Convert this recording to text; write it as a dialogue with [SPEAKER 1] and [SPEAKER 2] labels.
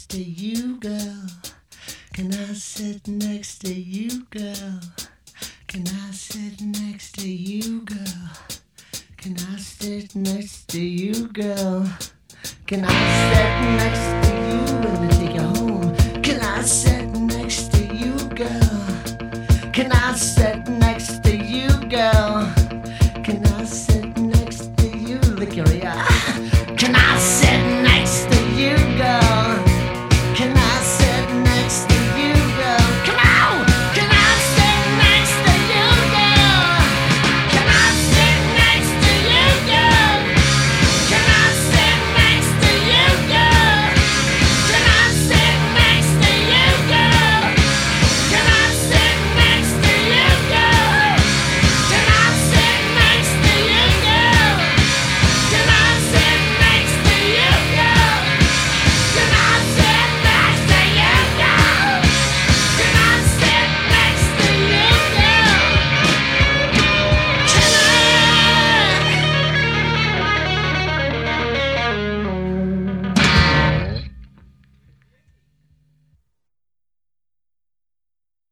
[SPEAKER 1] next to you, girl? Can I sit next to you, girl? Can I sit next to you, girl? Can I sit next to you, girl? Can I?